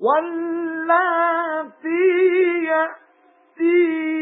واللاتي يأتين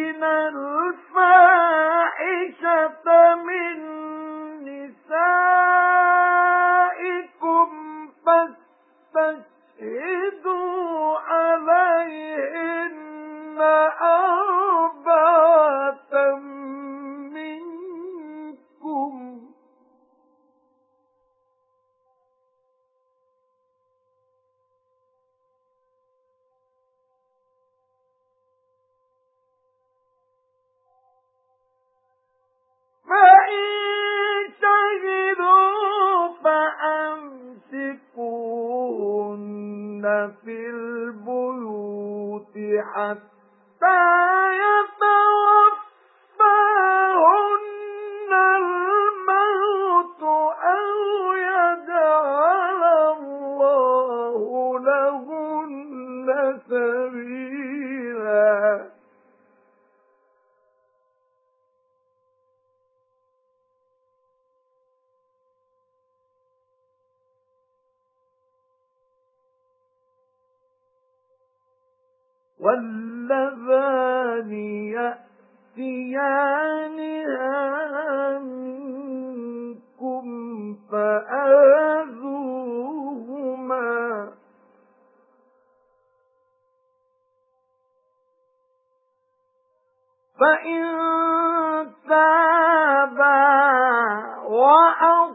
فأمسكوهن في البيوت حتى يتوفاهن الموت أو يجعل الله لهن واللذان يأتيانها منكم فآذوهما فإن تابا وأصلحا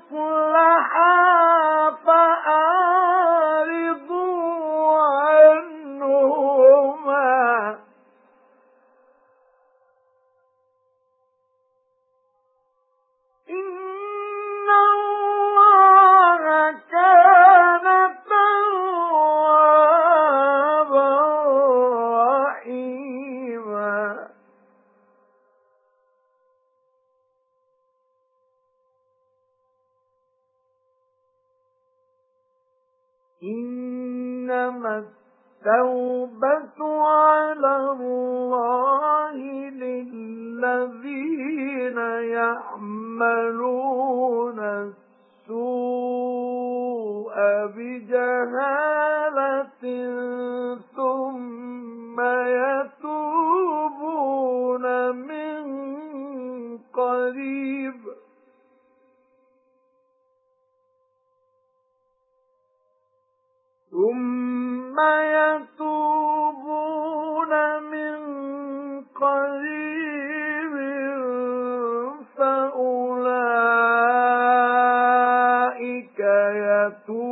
إنما التوبة على الله للذين يعملون السوء بجهالة ثم يتوبون من قريب. ثُمَّ يَتُوبُونَ مِن قَرِيبٍ فَأُولَئِكَ يَتُوبُونَ